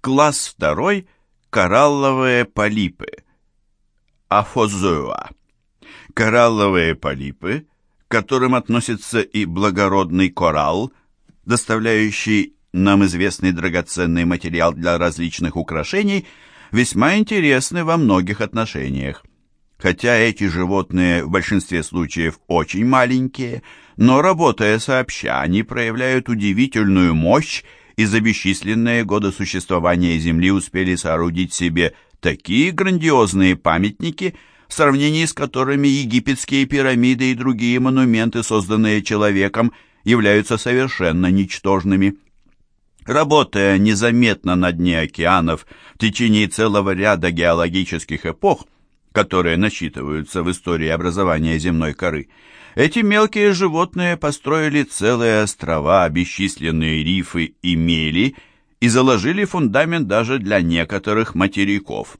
Класс второй – коралловые полипы. Афозоа. Коралловые полипы, к которым относится и благородный коралл, доставляющий нам известный драгоценный материал для различных украшений, весьма интересны во многих отношениях. Хотя эти животные в большинстве случаев очень маленькие, но работая сообща, они проявляют удивительную мощь и за бесчисленные годы существования Земли успели соорудить себе такие грандиозные памятники, в сравнении с которыми египетские пирамиды и другие монументы, созданные человеком, являются совершенно ничтожными. Работая незаметно на дне океанов в течение целого ряда геологических эпох, которые насчитываются в истории образования земной коры, эти мелкие животные построили целые острова, бесчисленные рифы и мели и заложили фундамент даже для некоторых материков.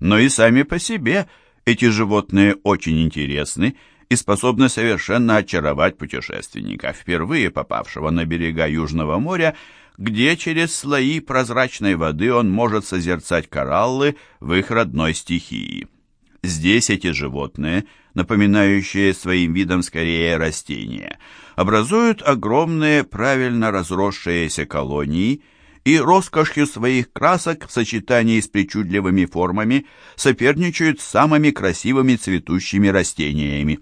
Но и сами по себе эти животные очень интересны и способны совершенно очаровать путешественника, впервые попавшего на берега Южного моря, где через слои прозрачной воды он может созерцать кораллы в их родной стихии. Здесь эти животные, напоминающие своим видом скорее растения, образуют огромные правильно разросшиеся колонии и роскошью своих красок в сочетании с причудливыми формами соперничают с самыми красивыми цветущими растениями.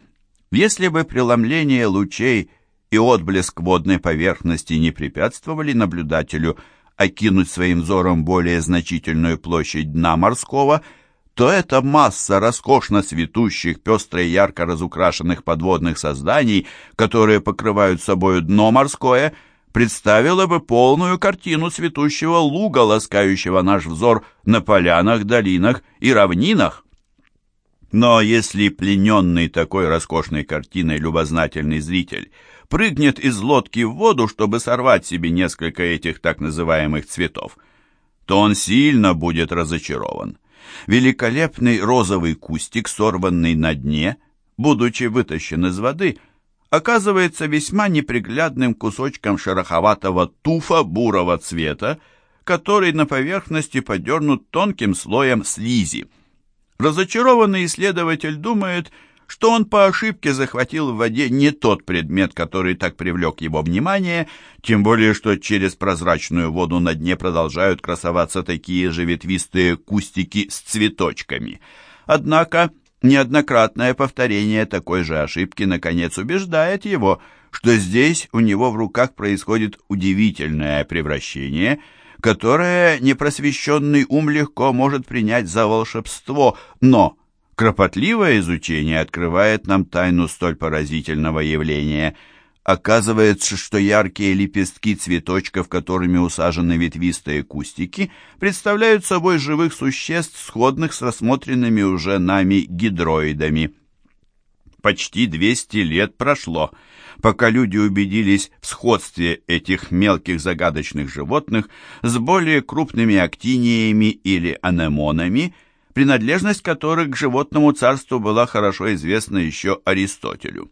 Если бы преломление лучей и отблеск водной поверхности не препятствовали наблюдателю окинуть своим взором более значительную площадь дна морского – то эта масса роскошно цветущих, пестро и ярко разукрашенных подводных созданий, которые покрывают собою дно морское, представила бы полную картину цветущего луга, ласкающего наш взор на полянах, долинах и равнинах. Но если плененный такой роскошной картиной любознательный зритель прыгнет из лодки в воду, чтобы сорвать себе несколько этих так называемых цветов, то он сильно будет разочарован. Великолепный розовый кустик, сорванный на дне, будучи вытащен из воды, оказывается весьма неприглядным кусочком шероховатого туфа бурого цвета, который на поверхности подернут тонким слоем слизи. Разочарованный исследователь думает, что он по ошибке захватил в воде не тот предмет, который так привлек его внимание, тем более что через прозрачную воду на дне продолжают красоваться такие же ветвистые кустики с цветочками. Однако неоднократное повторение такой же ошибки наконец убеждает его, что здесь у него в руках происходит удивительное превращение, которое непросвещенный ум легко может принять за волшебство, но Кропотливое изучение открывает нам тайну столь поразительного явления. Оказывается, что яркие лепестки цветочков, которыми усажены ветвистые кустики, представляют собой живых существ, сходных с рассмотренными уже нами гидроидами. Почти 200 лет прошло, пока люди убедились в сходстве этих мелких загадочных животных с более крупными актиниями или анемонами – принадлежность которых к животному царству была хорошо известна еще Аристотелю.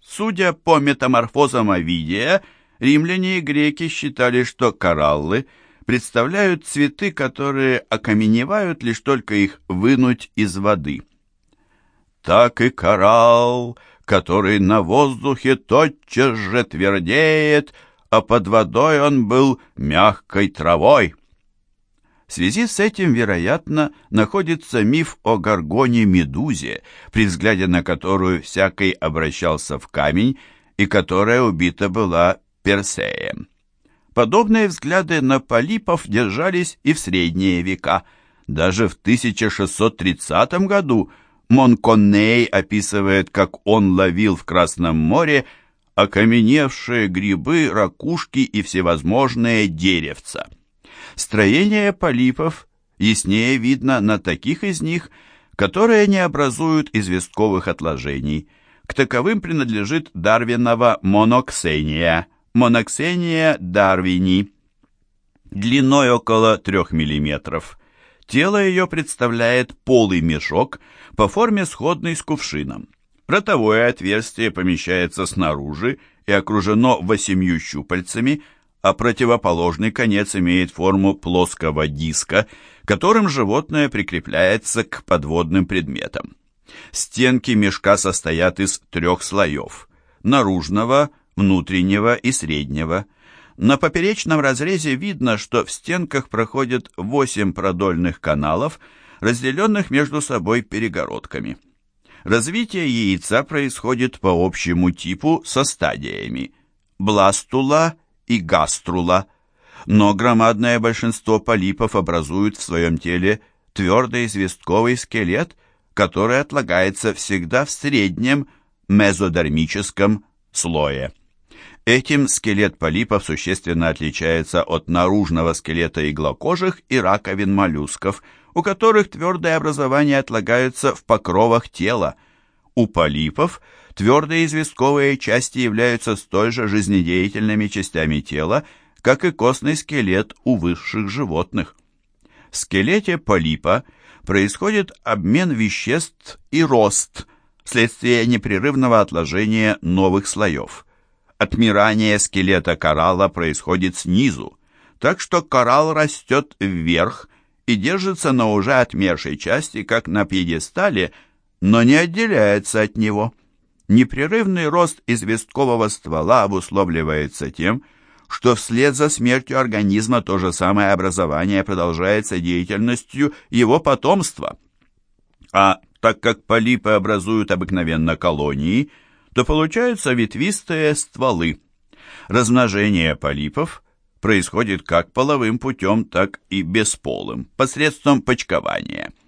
Судя по метаморфозам Овидия, римляне и греки считали, что кораллы представляют цветы, которые окаменевают лишь только их вынуть из воды. Так и коралл, который на воздухе тотчас же твердеет, а под водой он был мягкой травой. В связи с этим, вероятно, находится миф о Гаргоне-медузе, при взгляде на которую всякий обращался в камень и которая убита была Персеем. Подобные взгляды на полипов держались и в средние века. Даже в 1630 году Монконней описывает, как он ловил в Красном море окаменевшие грибы, ракушки и всевозможные деревца. Строение полипов яснее видно на таких из них, которые не образуют известковых отложений. К таковым принадлежит Дарвинова моноксения, моноксения дарвини, длиной около 3 мм. Тело ее представляет полый мешок по форме сходный с кувшином. Ротовое отверстие помещается снаружи и окружено восемью щупальцами, а противоположный конец имеет форму плоского диска, которым животное прикрепляется к подводным предметам. Стенки мешка состоят из трех слоев – наружного, внутреннего и среднего. На поперечном разрезе видно, что в стенках проходят 8 продольных каналов, разделенных между собой перегородками. Развитие яйца происходит по общему типу со стадиями – бластула и гаструла, но громадное большинство полипов образуют в своем теле твердый известковый скелет, который отлагается всегда в среднем мезодермическом слое. Этим скелет полипов существенно отличается от наружного скелета иглокожих и раковин моллюсков, у которых твердые образования отлагаются в покровах тела. У полипов твердые известковые части являются столь же жизнедеятельными частями тела, как и костный скелет у высших животных. В скелете полипа происходит обмен веществ и рост вследствие непрерывного отложения новых слоев. Отмирание скелета коралла происходит снизу, так что коралл растет вверх и держится на уже отмершей части, как на пьедестале, но не отделяется от него. Непрерывный рост известкового ствола обусловливается тем, что вслед за смертью организма то же самое образование продолжается деятельностью его потомства. А так как полипы образуют обыкновенно колонии, то получаются ветвистые стволы. Размножение полипов происходит как половым путем, так и бесполым, посредством почкования –